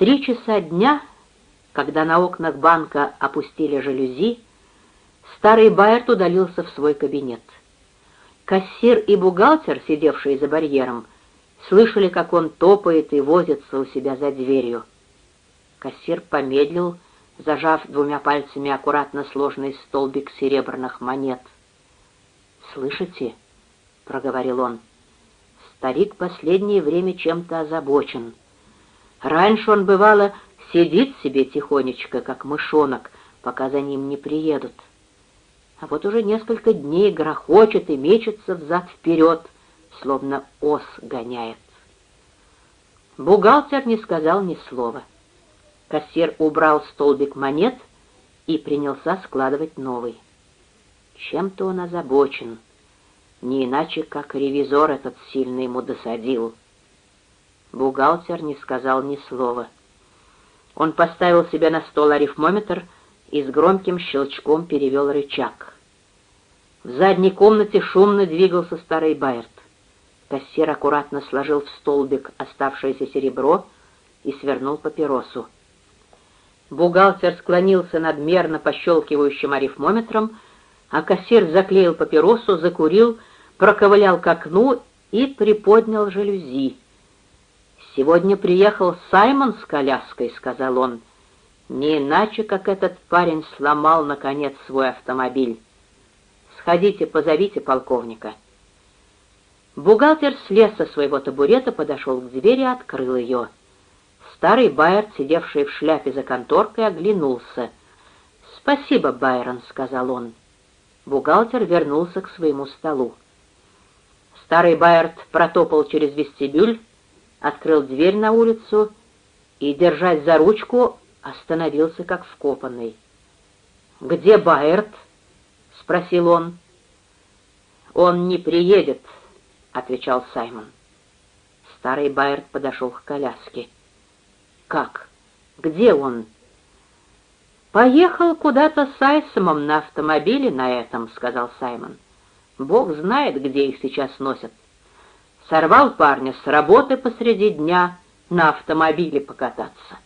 три часа дня, когда на окнах банка опустили жалюзи, старый Байерт удалился в свой кабинет. Кассир и бухгалтер, сидевшие за барьером, слышали, как он топает и возится у себя за дверью. Кассир помедлил, зажав двумя пальцами аккуратно сложный столбик серебряных монет. «Слышите?» — проговорил он. «Старик последнее время чем-то озабочен. Раньше он, бывало, сидит себе тихонечко, как мышонок, пока за ним не приедут. А вот уже несколько дней грохочет и мечется взад-вперед, словно ос гоняет. Бухгалтер не сказал ни слова. Кассир убрал столбик монет и принялся складывать новый. Чем-то он озабочен, не иначе, как ревизор этот сильно ему досадил. Бухгалтер не сказал ни слова. Он поставил себе на стол арифмометр и с громким щелчком перевел рычаг. В задней комнате шумно двигался старый Байерт. Кассир аккуратно сложил в столбик оставшееся серебро и свернул папиросу. Бухгалтер склонился над мерно пощелкивающим арифмометром, а кассир заклеил папиросу, закурил, проковылял к окну и приподнял жалюзи. «Сегодня приехал Саймон с коляской», — сказал он. «Не иначе, как этот парень сломал, наконец, свой автомобиль. Сходите, позовите полковника». Бухгалтер слез со своего табурета, подошел к двери и открыл ее. Старый Байерт, сидевший в шляпе за конторкой, оглянулся. «Спасибо, Байрон», — сказал он. Бухгалтер вернулся к своему столу. Старый Байерт протопал через вестибюль, открыл дверь на улицу и, держась за ручку, остановился как вкопанный. «Где Байерт?» — спросил он. «Он не приедет», — отвечал Саймон. Старый Байерт подошел к коляске. «Как? Где он?» «Поехал куда-то с Айсомом на автомобиле на этом», — сказал Саймон. «Бог знает, где их сейчас носят. Сорвал парня с работы посреди дня на автомобиле покататься».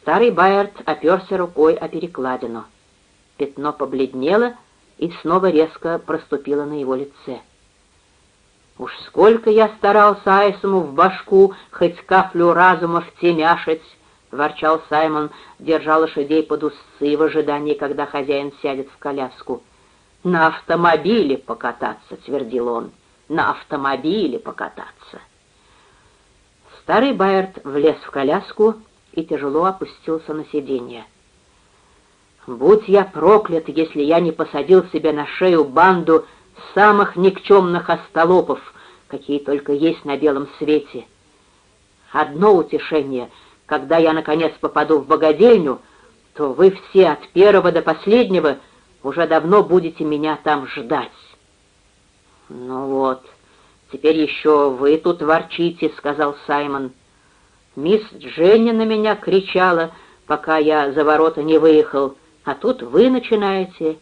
Старый Байерт оперся рукой о перекладину. Пятно побледнело и снова резко проступило на его лице. Уж сколько я старался Айсому в башку хоть каплю разума втемяшить, — ворчал Саймон, держа лошадей под усы в ожидании, когда хозяин сядет в коляску. «На автомобиле покататься», — твердил он, — «на автомобиле покататься». Старый Байерт влез в коляску и тяжело опустился на сиденье. «Будь я проклят, если я не посадил себе на шею банду самых никчемных остолопов, какие только есть на белом свете. Одно утешение, когда я, наконец, попаду в богадельню, то вы все от первого до последнего уже давно будете меня там ждать. «Ну вот, теперь еще вы тут ворчите», — сказал Саймон. «Мисс Дженни на меня кричала, пока я за ворота не выехал, а тут вы начинаете».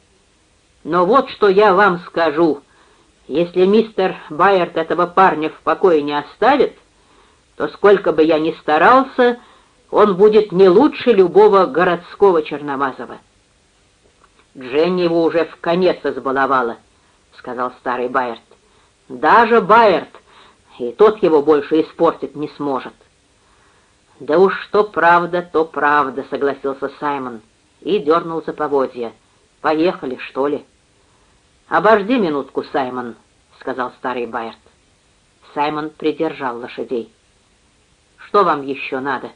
Но вот что я вам скажу. Если мистер Байерт этого парня в покое не оставит, то сколько бы я ни старался, он будет не лучше любого городского черномазова. Дженни его уже в конец избаловала, — сказал старый Байерт. Даже Байерт, и тот его больше испортить не сможет. Да уж что правда, то правда, — согласился Саймон и дернул за поводья. Поехали, что ли? «Обожди минутку, Саймон», — сказал старый Байерт. Саймон придержал лошадей. «Что вам еще надо?»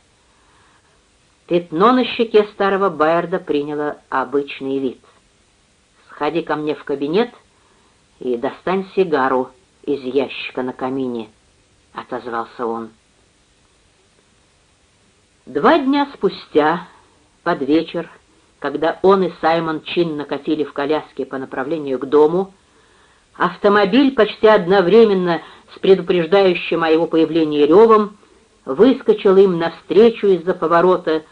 Пятно на щеке старого Байерда приняло обычный вид. «Сходи ко мне в кабинет и достань сигару из ящика на камине», — отозвался он. Два дня спустя, под вечер, когда он и Саймон чинно катили в коляске по направлению к дому, автомобиль почти одновременно с предупреждающим о его появлении ревом выскочил им навстречу из-за поворота,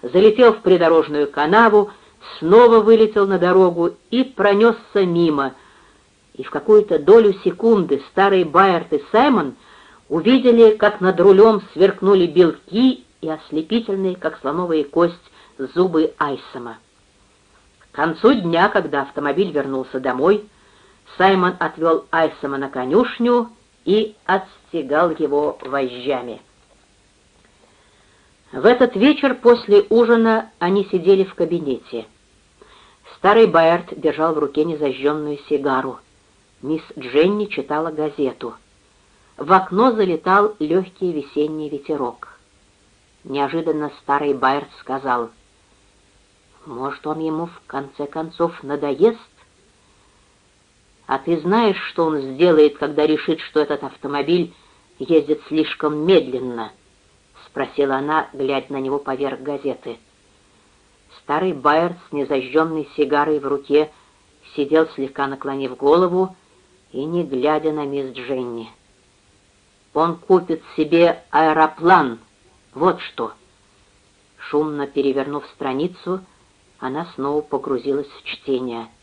залетел в придорожную канаву, снова вылетел на дорогу и пронесся мимо. И в какую-то долю секунды старый Байерт и Саймон увидели, как над рулем сверкнули белки и ослепительные, как слоновая кость, зубы Айсома. К концу дня, когда автомобиль вернулся домой, Саймон отвел Айсома на конюшню и отстегал его вожжами. В этот вечер после ужина они сидели в кабинете. Старый Байерт держал в руке незажженную сигару. Мисс Дженни читала газету. В окно залетал легкий весенний ветерок. Неожиданно старый Байерт сказал, «Может, он ему в конце концов надоест? А ты знаешь, что он сделает, когда решит, что этот автомобиль ездит слишком медленно?» — спросила она, глядя на него поверх газеты. Старый Байер с незажженной сигарой в руке сидел, слегка наклонив голову и не глядя на мисс Дженни. «Он купит себе аэроплан, вот что!» Шумно перевернув страницу, она снова погрузилась в чтение —